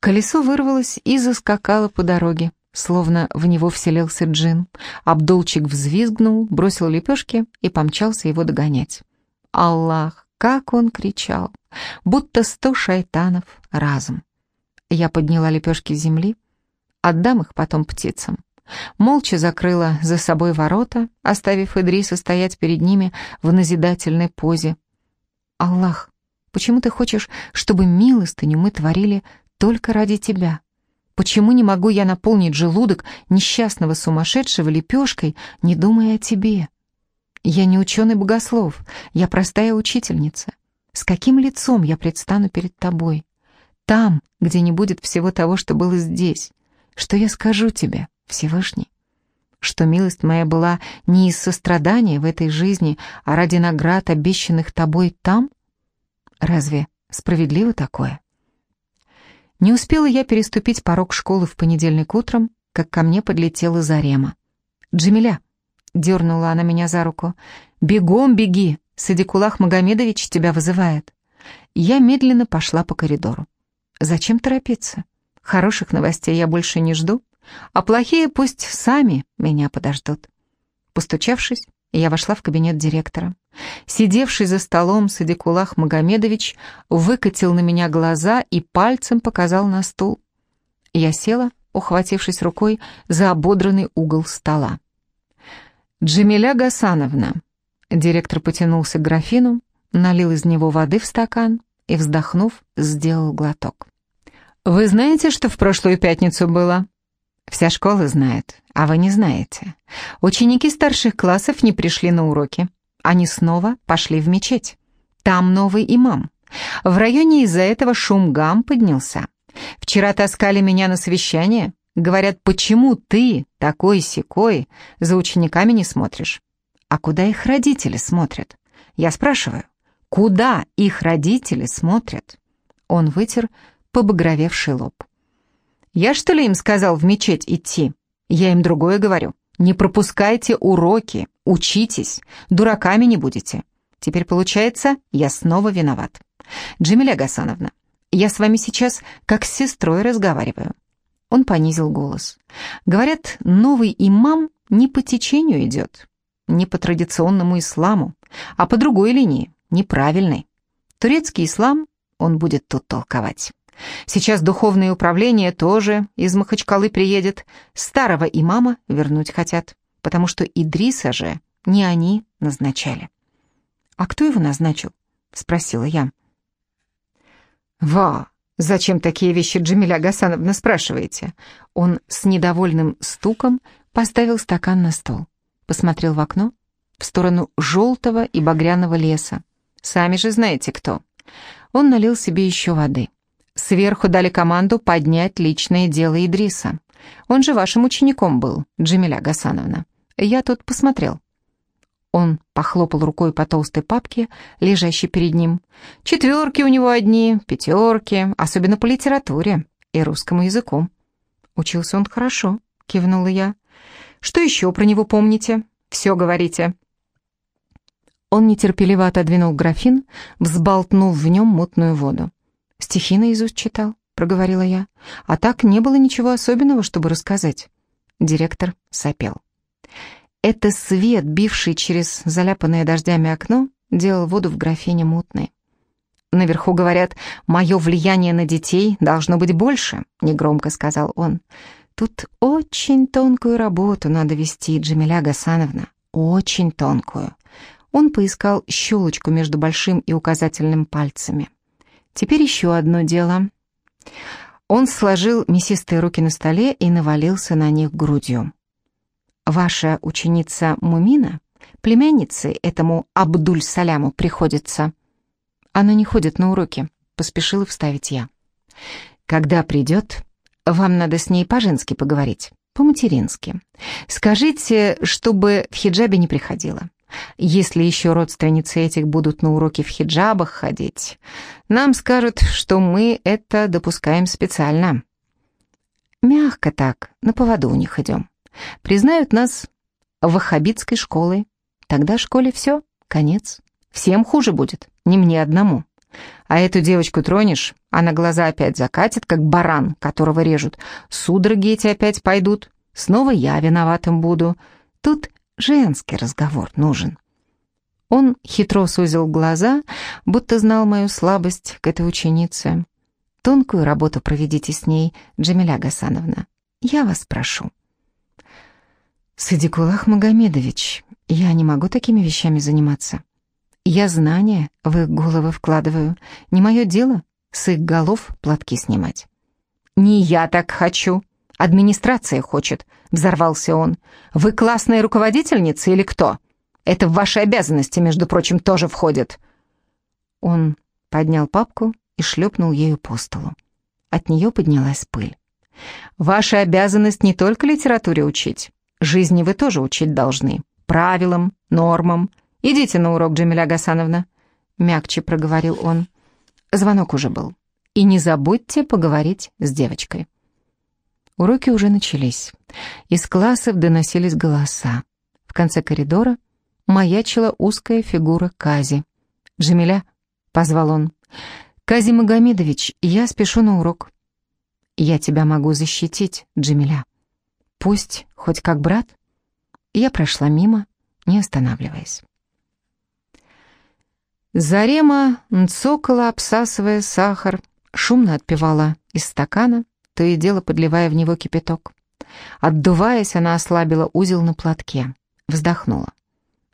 Колесо вырвалось и заскакало по дороге, словно в него вселился джин. Абдулчик взвизгнул, бросил лепешки и помчался его догонять. Аллах, как он кричал, будто сто шайтанов разом. Я подняла лепешки с земли, отдам их потом птицам. Молча закрыла за собой ворота, оставив Идриса стоять перед ними в назидательной позе. «Аллах, почему ты хочешь, чтобы милостыню мы творили только ради тебя? Почему не могу я наполнить желудок несчастного сумасшедшего лепешкой, не думая о тебе? Я не ученый богослов, я простая учительница. С каким лицом я предстану перед тобой? Там, где не будет всего того, что было здесь. Что я скажу тебе?» Всевышний, что милость моя была не из сострадания в этой жизни, а ради наград, обещанных тобой там? Разве справедливо такое? Не успела я переступить порог школы в понедельник утром, как ко мне подлетела Зарема. «Джамиля!» — дернула она меня за руку. «Бегом беги! Садикулах Магомедович тебя вызывает!» Я медленно пошла по коридору. «Зачем торопиться? Хороших новостей я больше не жду а плохие пусть сами меня подождут. Постучавшись, я вошла в кабинет директора. Сидевший за столом Садикулах Магомедович выкатил на меня глаза и пальцем показал на стул. Я села, ухватившись рукой за ободранный угол стола. «Джамиля Гасановна», — директор потянулся к графину, налил из него воды в стакан и, вздохнув, сделал глоток. «Вы знаете, что в прошлую пятницу было?» Вся школа знает, а вы не знаете. Ученики старших классов не пришли на уроки. Они снова пошли в мечеть. Там новый имам. В районе из-за этого шум гам поднялся. Вчера таскали меня на совещание. Говорят, почему ты, такой секой, за учениками не смотришь? А куда их родители смотрят? Я спрашиваю, куда их родители смотрят? Он вытер побагровевший лоб. Я что ли им сказал в мечеть идти? Я им другое говорю. Не пропускайте уроки, учитесь, дураками не будете. Теперь получается, я снова виноват. Джамиля Гасановна, я с вами сейчас как с сестрой разговариваю. Он понизил голос. Говорят, новый имам не по течению идет, не по традиционному исламу, а по другой линии, неправильной. Турецкий ислам он будет тут толковать. Сейчас духовное управление тоже из Махачкалы приедет. Старого имама вернуть хотят, потому что Идриса же не они назначали. «А кто его назначил?» — спросила я. «Ва, зачем такие вещи, Джамиля Гасановна, спрашиваете?» Он с недовольным стуком поставил стакан на стол, посмотрел в окно, в сторону желтого и багряного леса. «Сами же знаете, кто». Он налил себе еще воды. Сверху дали команду поднять личное дело Идриса. Он же вашим учеником был, Джамиля Гасановна. Я тут посмотрел». Он похлопал рукой по толстой папке, лежащей перед ним. «Четверки у него одни, пятерки, особенно по литературе и русскому языку». «Учился он хорошо», — кивнула я. «Что еще про него помните? Все говорите». Он нетерпеливо отодвинул графин, взболтнув в нем мутную воду. «Стихи наизусть читал», — проговорила я. «А так не было ничего особенного, чтобы рассказать». Директор сопел. Это свет, бивший через заляпанное дождями окно, делал воду в графине мутной. «Наверху говорят, мое влияние на детей должно быть больше», — негромко сказал он. «Тут очень тонкую работу надо вести, Джамиля Гасановна, очень тонкую». Он поискал щелочку между большим и указательным пальцами. Теперь еще одно дело. Он сложил мясистые руки на столе и навалился на них грудью. «Ваша ученица Мумина, племянницей этому Абдуль-Саляму приходится». «Она не ходит на уроки», — поспешила вставить я. «Когда придет, вам надо с ней по-женски поговорить, по-матерински. Скажите, чтобы в хиджабе не приходила. Если еще родственницы этих будут на уроки в хиджабах ходить, нам скажут, что мы это допускаем специально. Мягко так, на поводу у них идем. Признают нас ваххабитской школой. Тогда школе все, конец. Всем хуже будет, не мне одному. А эту девочку тронешь, она глаза опять закатит, как баран, которого режут. Судороги эти опять пойдут. Снова я виноватым буду. Тут женский разговор нужен. Он хитро сузил глаза, будто знал мою слабость к этой ученице. Тонкую работу проведите с ней, Джамиля Гасановна. Я вас прошу. Садикулах Магомедович, я не могу такими вещами заниматься. Я знания в их головы вкладываю. Не мое дело с их голов платки снимать. «Не я так хочу. Администрация хочет», — взорвался он. «Вы классная руководительница или кто? Это в ваши обязанности, между прочим, тоже входит». Он поднял папку и шлепнул ею по столу. От нее поднялась пыль. «Ваша обязанность не только литературе учить. Жизни вы тоже учить должны. Правилам, нормам, «Идите на урок, Джамиля Гасановна», — мягче проговорил он. Звонок уже был. «И не забудьте поговорить с девочкой». Уроки уже начались. Из классов доносились голоса. В конце коридора маячила узкая фигура Кази. «Джамиля», — позвал он. «Кази Магомедович, я спешу на урок». «Я тебя могу защитить, Джамиля. Пусть хоть как брат». Я прошла мимо, не останавливаясь. Зарема цокала, обсасывая сахар, шумно отпивала из стакана, то и дело подливая в него кипяток. Отдуваясь, она ослабила узел на платке, вздохнула.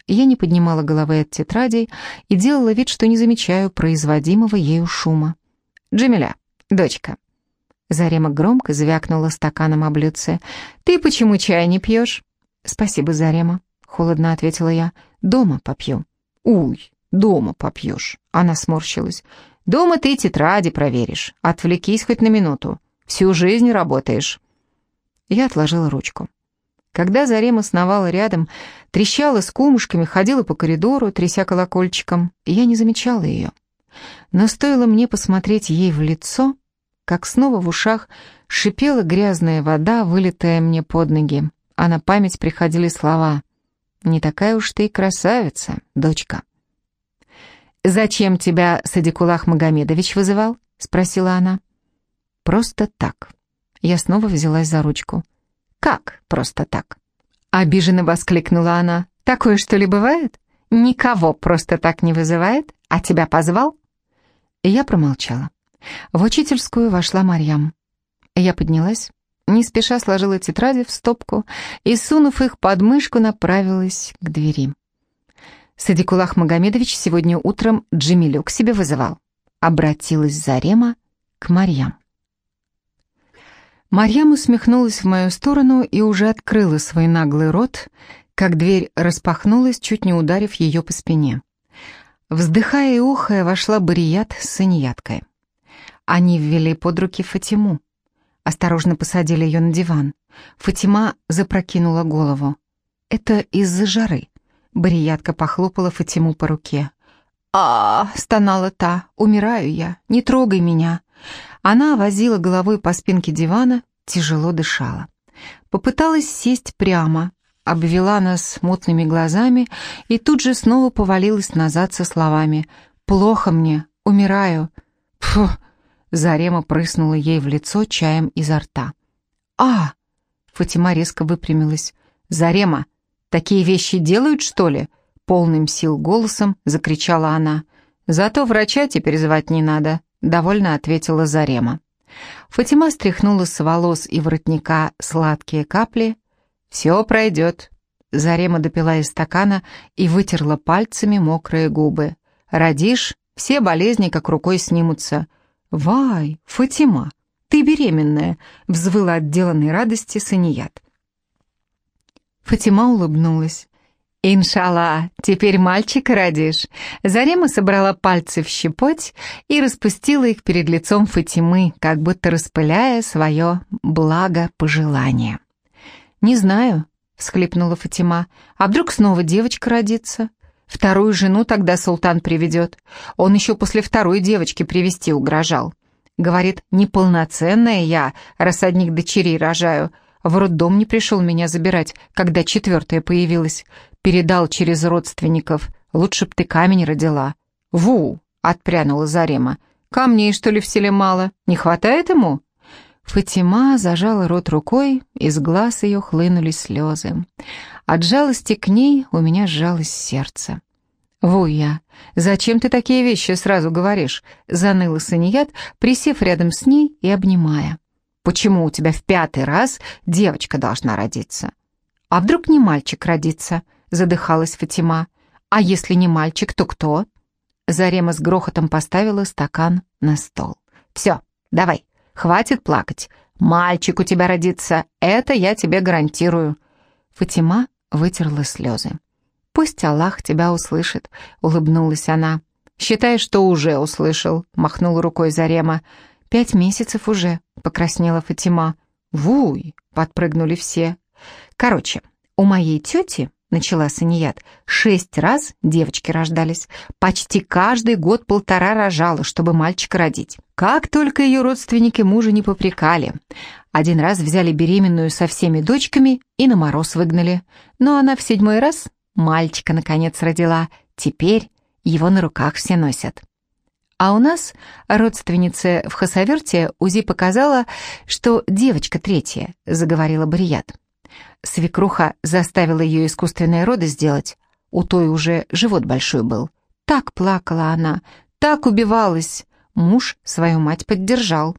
Я не поднимала головы от тетрадей и делала вид, что не замечаю производимого ею шума. «Джамиля, дочка». Зарема громко звякнула стаканом о блюдце. «Ты почему чай не пьешь?» «Спасибо, Зарема», — холодно ответила я. «Дома попью». «Уй, Дома попьешь». Она сморщилась. «Дома ты тетради проверишь. Отвлекись хоть на минуту. Всю жизнь работаешь». Я отложила ручку. Когда Зарема сновала рядом, трещала с кумушками, ходила по коридору, тряся колокольчиком, я не замечала ее. Но стоило мне посмотреть ей в лицо, как снова в ушах шипела грязная вода, вылетая мне под ноги, а на память приходили слова «Не такая уж ты и красавица, дочка». «Зачем тебя Садикулах Магомедович вызывал?» — спросила она. «Просто так». Я снова взялась за ручку. «Как просто так?» Обиженно воскликнула она. «Такое что ли бывает? Никого просто так не вызывает, а тебя позвал?» Я промолчала. В учительскую вошла Марьям. Я поднялась, не спеша сложила тетради в стопку и, сунув их под мышку, направилась к двери. Садикулах Магомедович сегодня утром Джемилю к себе вызывал. Обратилась Зарема к Марьям. Марьям усмехнулась в мою сторону и уже открыла свой наглый рот, как дверь распахнулась, чуть не ударив ее по спине. Вздыхая и ухая, вошла Барият с санияткой. Они ввели под руки Фатиму. Осторожно посадили ее на диван. Фатима запрокинула голову. «Это из-за жары», Бариятка похлопала Фатиму по руке. а, стонала та, умираю я, не трогай меня. Она возила головой по спинке дивана, тяжело дышала. Попыталась сесть прямо, обвела нас мутными глазами и тут же снова повалилась назад со словами «Плохо мне, умираю». Фу! Зарема прыснула ей в лицо чаем изо рта. «А!» Фатима резко выпрямилась. «Зарема, Такие вещи делают, что ли?» Полным сил голосом закричала она. «Зато врача теперь звать не надо», — довольно ответила Зарема. Фатима стряхнула с волос и воротника сладкие капли. «Все пройдет». Зарема допила из стакана и вытерла пальцами мокрые губы. «Родишь, все болезни как рукой снимутся». «Вай, Фатима, ты беременная!» — взвыла от деланной радости Саният. Фатима улыбнулась. «Иншалла, теперь мальчика родишь». Зарема собрала пальцы в щепоть и распустила их перед лицом Фатимы, как будто распыляя свое благопожелание. «Не знаю», — всхлипнула Фатима, — «а вдруг снова девочка родится?» Вторую жену тогда султан приведет. Он еще после второй девочки привести угрожал. Говорит, неполноценная я, раз одних дочерей рожаю, в роддом не пришел меня забирать, когда четвертая появилась. Передал через родственников. Лучше б ты камень родила. Ву, отпрянула Зарема. «Камней, что ли, в селе мало? Не хватает ему?» Фатима зажала рот рукой, из глаз ее хлынули слезы. От жалости к ней у меня сжалось сердце. «Вуя, зачем ты такие вещи сразу говоришь?» — заныла Саният, присев рядом с ней и обнимая. «Почему у тебя в пятый раз девочка должна родиться?» «А вдруг не мальчик родится?» — задыхалась Фатима. «А если не мальчик, то кто?» Зарема с грохотом поставила стакан на стол. «Все, давай, хватит плакать. Мальчик у тебя родится, это я тебе гарантирую». Фатима вытерла слезы. «Пусть Аллах тебя услышит», — улыбнулась она. «Считай, что уже услышал», — махнул рукой Зарема. «Пять месяцев уже», — покраснела Фатима. «Вуй!» — подпрыгнули все. «Короче, у моей тети, — начала Саният, — шесть раз девочки рождались. Почти каждый год полтора рожала, чтобы мальчика родить. Как только ее родственники мужа не попрекали. Один раз взяли беременную со всеми дочками и на мороз выгнали. Но она в седьмой раз мальчика наконец родила. Теперь его на руках все носят. А у нас родственница в Хасаверте УЗИ показала, что девочка третья, заговорила Барият. Свекруха заставила ее искусственные роды сделать. У той уже живот большой был. Так плакала она, так убивалась. Муж свою мать поддержал.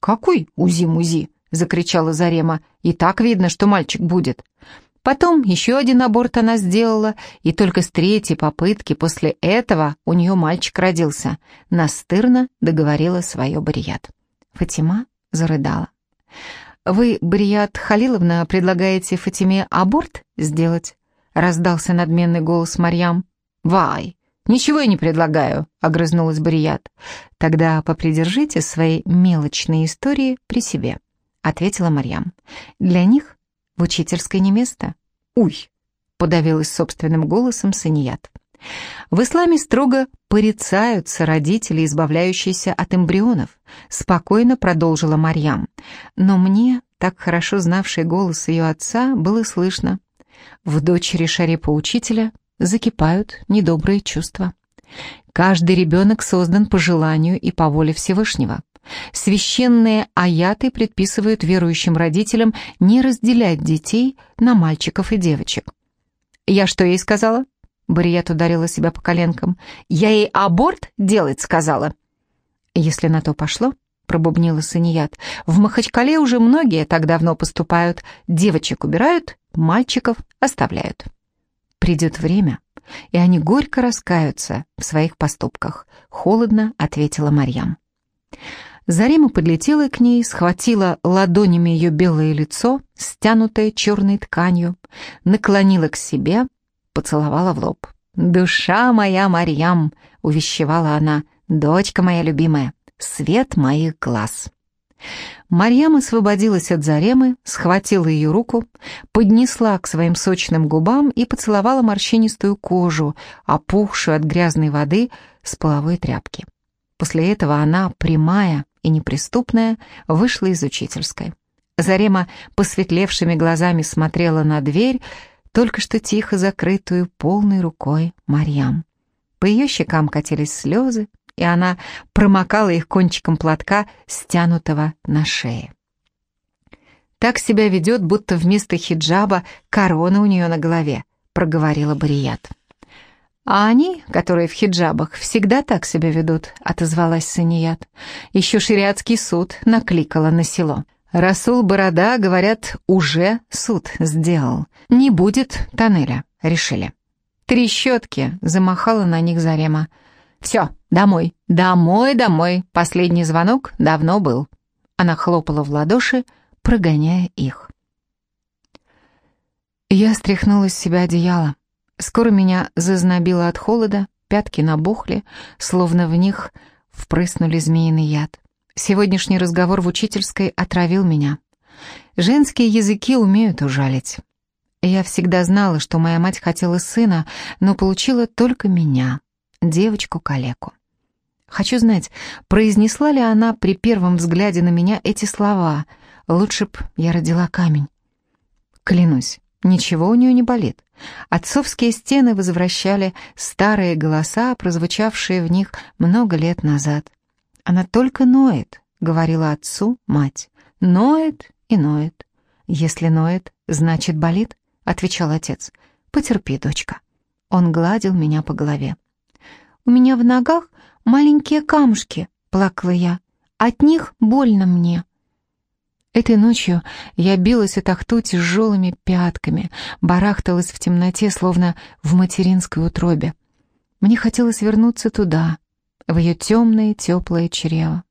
«Какой УЗИ-музи?» — закричала Зарема. «И так видно, что мальчик будет». Потом еще один аборт она сделала, и только с третьей попытки после этого у нее мальчик родился. Настырно договорила свое Барият. Фатима зарыдала. «Вы, Барият Халиловна, предлагаете Фатиме аборт сделать?» раздался надменный голос Марьям. «Вай, «Ничего я не предлагаю», — огрызнулась Барият. «Тогда попридержите свои мелочные истории при себе», — ответила Марьям. «Для них в учительской не место». «Уй!» — подавилась собственным голосом Саният. В исламе строго порицаются родители, избавляющиеся от эмбрионов, спокойно продолжила Марьям. Но мне, так хорошо знавший голос ее отца, было слышно. В дочери Шарипа учителя закипают недобрые чувства. Каждый ребенок создан по желанию и по воле Всевышнего. Священные аяты предписывают верующим родителям не разделять детей на мальчиков и девочек. «Я что ей сказала?» Барият ударила себя по коленкам. «Я ей аборт делать сказала». «Если на то пошло», — пробубнила Саният, «в Махачкале уже многие так давно поступают. Девочек убирают, мальчиков оставляют». Придет время, и они горько раскаются в своих поступках, холодно ответила Марьям. Зарима подлетела к ней, схватила ладонями ее белое лицо, стянутое черной тканью, наклонила к себе, поцеловала в лоб. «Душа моя, Марьям!» — увещевала она. «Дочка моя любимая, свет моих глаз!» Марьям освободилась от Заремы, схватила ее руку, поднесла к своим сочным губам и поцеловала морщинистую кожу, опухшую от грязной воды с половой тряпки. После этого она, прямая и неприступная, вышла из учительской. Зарема посветлевшими глазами смотрела на дверь, только что тихо закрытую полной рукой Марьям. По ее щекам катились слезы, и она промокала их кончиком платка, стянутого на шее. «Так себя ведет, будто вместо хиджаба корона у нее на голове», — проговорила Барият. «А они, которые в хиджабах, всегда так себя ведут», — отозвалась Саният. «Еще шариатский суд накликала на село». Расул Борода, говорят, уже суд сделал. Не будет тоннеля, решили. Три щетки замахала на них Зарема. «Все, домой, домой, домой. Последний звонок давно был». Она хлопала в ладоши, прогоняя их. Я стряхнула с себя одеяло. Скоро меня зазнобило от холода, пятки набухли, словно в них впрыснули змеиный яд. Сегодняшний разговор в учительской отравил меня. Женские языки умеют ужалить. Я всегда знала, что моя мать хотела сына, но получила только меня девочку-калеку. Хочу знать, произнесла ли она при первом взгляде на меня эти слова «Лучше б я родила камень». Клянусь, Ничего у нее не болит. Отцовские стены возвращали старые голоса, прозвучавшие в них много лет назад. Она только ноет, говорила отцу мать. Ноет и ноет. Если ноет, значит болит, отвечал отец. Потерпи, дочка. Он гладил меня по голове. У меня в ногах маленькие камушки, плакала я. От них больно мне. Этой ночью я билась о тахту тяжелыми пятками, барахталась в темноте, словно в материнской утробе. Мне хотелось вернуться туда, в ее темное теплое чрево.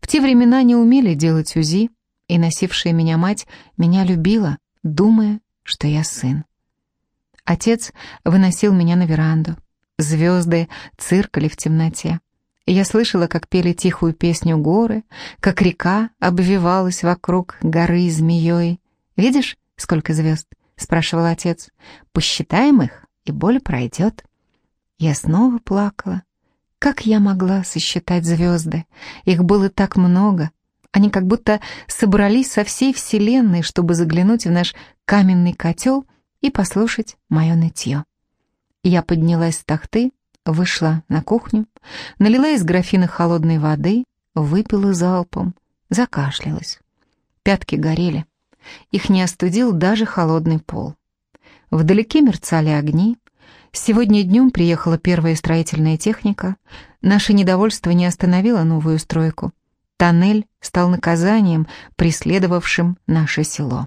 В те времена не умели делать УЗИ, и носившая меня мать меня любила, думая, что я сын. Отец выносил меня на веранду. Звезды циркали в темноте. Я слышала, как пели тихую песню горы, как река обвивалась вокруг горы змеей. «Видишь, сколько звезд?» — спрашивал отец. «Посчитаем их, и боль пройдет». Я снова плакала. Как я могла сосчитать звезды? Их было так много. Они как будто собрались со всей вселенной, чтобы заглянуть в наш каменный котел и послушать мое нытье. Я поднялась с тахты, Вышла на кухню, налила из графина холодной воды, выпила залпом, закашлялась. Пятки горели. Их не остудил даже холодный пол. Вдалеке мерцали огни. Сегодня днем приехала первая строительная техника. Наше недовольство не остановило новую стройку. Тоннель стал наказанием, преследовавшим наше село.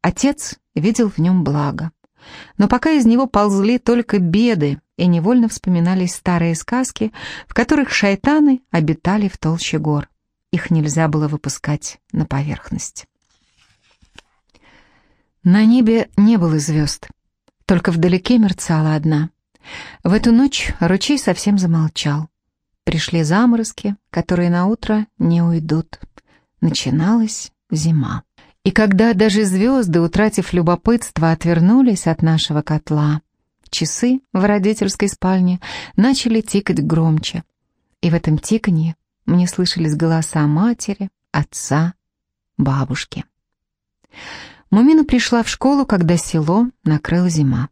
Отец видел в нем благо. Но пока из него ползли только беды, и невольно вспоминались старые сказки, в которых шайтаны обитали в толще гор. Их нельзя было выпускать на поверхность. На небе не было звезд, только вдалеке мерцала одна. В эту ночь ручей совсем замолчал. Пришли заморозки, которые на утро не уйдут. Начиналась зима. И когда даже звезды, утратив любопытство, отвернулись от нашего котла, часы в родительской спальне начали тикать громче. И в этом тиканье мне слышались голоса матери, отца, бабушки. Мумина пришла в школу, когда село накрыла зима.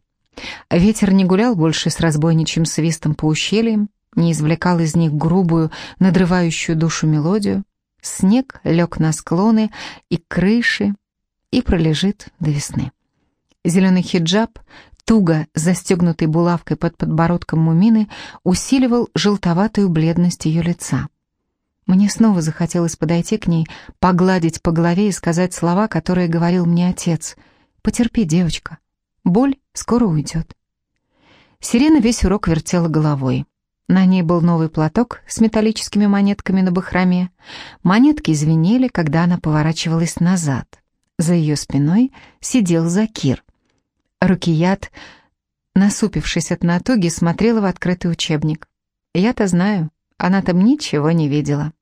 Ветер не гулял больше с разбойничьим свистом по ущельям, не извлекал из них грубую, надрывающую душу мелодию. Снег лег на склоны и крыши и пролежит до весны. Зеленый хиджаб, туго застегнутый булавкой под подбородком Мумины, усиливал желтоватую бледность ее лица. Мне снова захотелось подойти к ней, погладить по голове и сказать слова, которые говорил мне отец. «Потерпи, девочка. Боль скоро уйдет». Сирена весь урок вертела головой. На ней был новый платок с металлическими монетками на бахроме. Монетки звенели, когда она поворачивалась назад. За ее спиной сидел Закир. Рукият, насупившись от натуги, смотрела в открытый учебник. Я-то знаю, она там ничего не видела.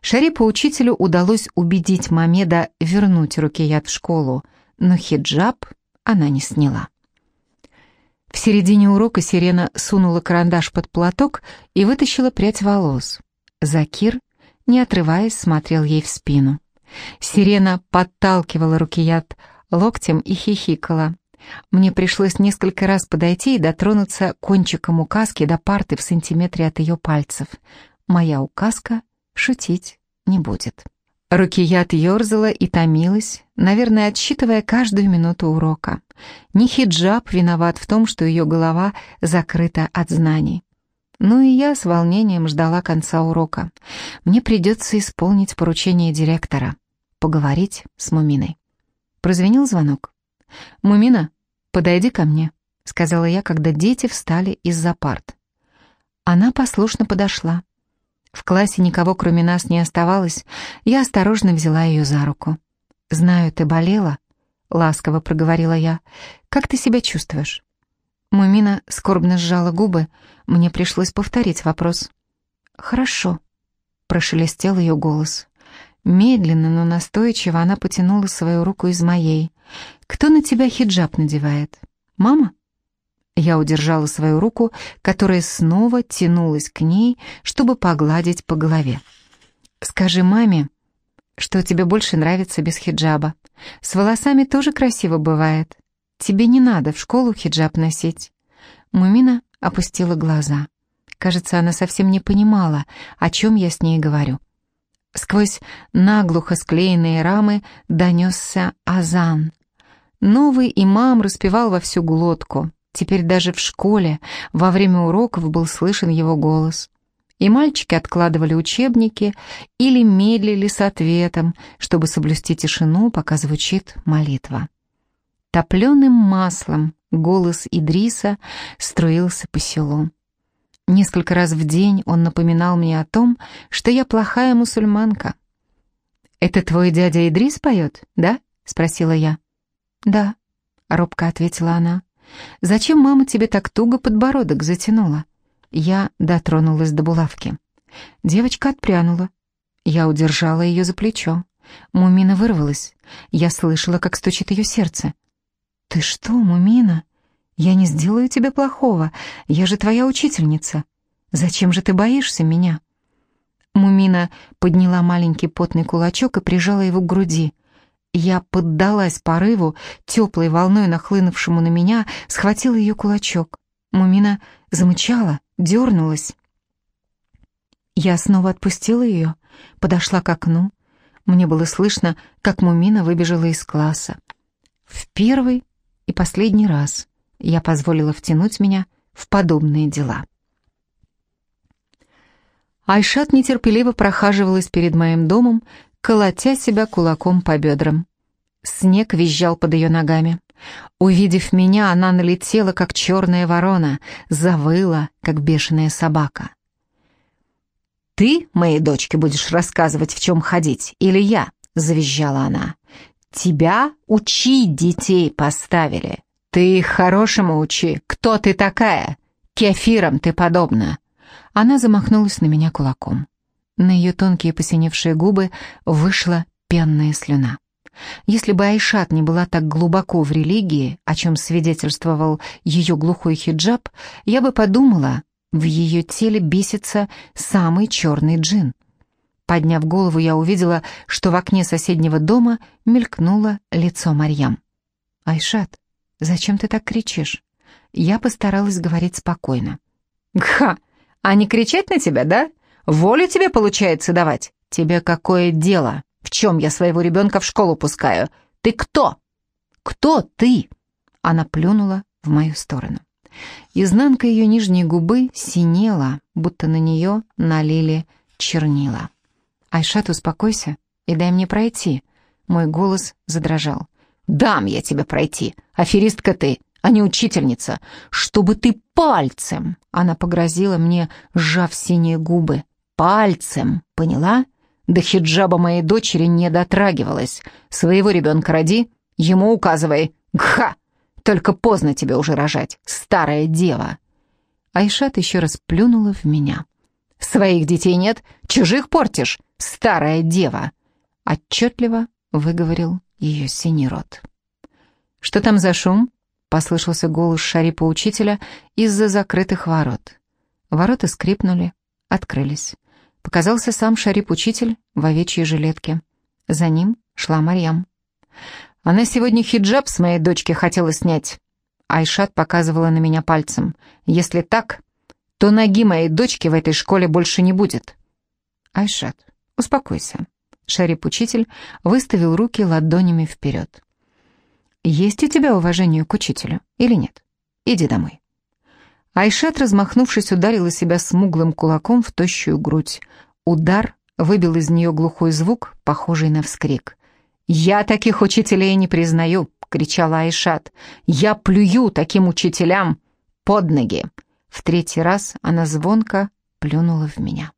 Шарипу учителю удалось убедить Мамеда вернуть Рукият в школу, но хиджаб она не сняла. В середине урока Сирена сунула карандаш под платок и вытащила прядь волос. Закир, не отрываясь, смотрел ей в спину. Сирена подталкивала Рукият локтем и хихикала. Мне пришлось несколько раз подойти и дотронуться кончиком указки до парты в сантиметре от ее пальцев. Моя указка шутить не будет. Рукият ерзала и томилась, наверное, отсчитывая каждую минуту урока. Не хиджаб виноват в том, что ее голова закрыта от знаний. Ну и я с волнением ждала конца урока. Мне придется исполнить поручение директора, поговорить с Муминой. Прозвенел звонок. «Мумина, подойди ко мне», — сказала я, когда дети встали из-за парт. Она послушно подошла. В классе никого, кроме нас, не оставалось. Я осторожно взяла ее за руку. «Знаю, ты болела», — ласково проговорила я. «Как ты себя чувствуешь?» Мумина скорбно сжала губы. Мне пришлось повторить вопрос. «Хорошо», — прошелестел ее голос. Медленно, но настойчиво она потянула свою руку из моей. «Кто на тебя хиджаб надевает? Мама?» Я удержала свою руку, которая снова тянулась к ней, чтобы погладить по голове. «Скажи маме, что тебе больше нравится без хиджаба. С волосами тоже красиво бывает». тебе не надо в школу хиджаб носить». Мумина опустила глаза. Кажется, она совсем не понимала, о чем я с ней говорю. Сквозь наглухо склеенные рамы донесся азан. Новый имам распевал во всю глотку. Теперь даже в школе во время уроков был слышен его голос. И мальчики откладывали учебники или медлили с ответом, чтобы соблюсти тишину, пока звучит молитва. Топленым маслом голос Идриса струился по селу. Несколько раз в день он напоминал мне о том, что я плохая мусульманка. «Это твой дядя Идрис поет, да?» — спросила я. «Да», — робко ответила она. «Зачем мама тебе так туго подбородок затянула?» Я дотронулась до булавки. Девочка отпрянула. Я удержала ее за плечо. Мумина вырвалась. Я слышала, как стучит ее сердце. «Ты что, Мумина?» «Я не сделаю тебе плохого, я же твоя учительница. Зачем же ты боишься меня?» Мумина подняла маленький потный кулачок и прижала его к груди. Я поддалась порыву, теплой волной нахлынувшему на меня, схватила ее кулачок. Мумина замычала, дернулась. Я снова отпустила ее, подошла к окну. Мне было слышно, как Мумина выбежала из класса. В первый и последний раз я позволила втянуть меня в подобные дела. Айшат нетерпеливо прохаживалась перед моим домом, колотя себя кулаком по бедрам. Снег визжал под ее ногами. Увидев меня, она налетела, как черная ворона, завыла, как бешеная собака. «Ты моей дочке будешь рассказывать, в чем ходить, или я?» — завизжала она. «Тебя учить детей поставили. «Ты их хорошему учи. Кто ты такая? Кефиром ты подобна». Она замахнулась на меня кулаком. На ее тонкие посиневшие губы вышла пенная слюна. Если бы Айшат не была так глубоко в религии, о чем свидетельствовал ее глухой хиджаб, я бы подумала, в ее теле бесится самый черный джин. Подняв голову, я увидела, что в окне соседнего дома мелькнуло лицо Марьям. «Айшат, «Зачем ты так кричишь?» Я постаралась говорить спокойно. «Ха! А не кричать на тебя, да? Волю тебе получается давать? Тебе какое дело? В чем я своего ребенка в школу пускаю? Ты кто? Кто ты?» Она плюнула в мою сторону. Изнанка ее нижней губы синела, будто на нее налили чернила. «Айшат, успокойся и дай мне пройти». Мой голос задрожал. Дам я тебе пройти, аферистка ты, а не учительница, чтобы ты пальцем, она погрозила мне, сжав синие губы, пальцем, поняла? До хиджаба моей дочери не дотрагивалась. Своего ребенка роди, ему указывай. Гха! Только поздно тебе уже рожать, старая дева. Айшат еще раз плюнула в меня. Своих детей нет, чужих портишь, старая дева. Отчетливо выговорил ее синий рот. «Что там за шум?» — послышался голос шарипа учителя из-за закрытых ворот. Ворота скрипнули, открылись. Показался сам шарип-учитель в овечьей жилетке. За ним шла Марьям. «Она сегодня хиджаб с моей дочки хотела снять». Айшат показывала на меня пальцем. «Если так, то ноги моей дочки в этой школе больше не будет». «Айшат, успокойся», Шарип-учитель выставил руки ладонями вперед. «Есть у тебя уважение к учителю или нет? Иди домой». Айшат, размахнувшись, ударила себя смуглым кулаком в тощую грудь. Удар выбил из нее глухой звук, похожий на вскрик. «Я таких учителей не признаю!» — кричала Айшат. «Я плюю таким учителям под ноги!» В третий раз она звонко плюнула в меня.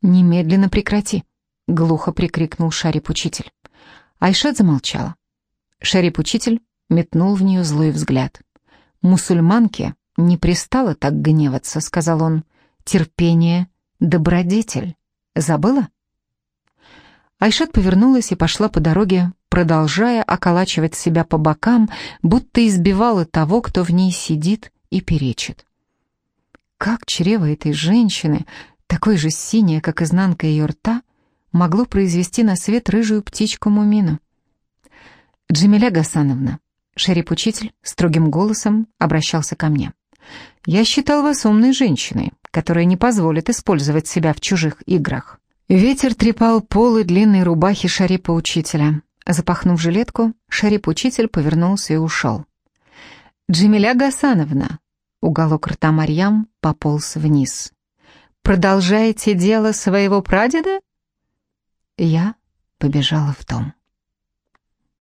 «Немедленно прекрати!» — глухо прикрикнул Шарип-учитель. Айшат замолчала. Шарип-учитель метнул в нее злой взгляд. «Мусульманке не пристало так гневаться», — сказал он. «Терпение — добродетель. Забыла?» Айшат повернулась и пошла по дороге, продолжая околачивать себя по бокам, будто избивала того, кто в ней сидит и перечит. Как чрево этой женщины, такой же синее, как изнанка ее рта, могло произвести на свет рыжую птичку Мумину. «Джамиля Гасановна, Шериф-учитель строгим голосом обращался ко мне. «Я считал вас умной женщиной, которая не позволит использовать себя в чужих играх». Ветер трепал полы длинной рубахи Шарипа-учителя. Запахнув жилетку, Шарип-учитель повернулся и ушел. «Джамиля Гасановна!» Уголок рта Марьям пополз вниз. «Продолжаете дело своего прадеда?» Я побежала в дом.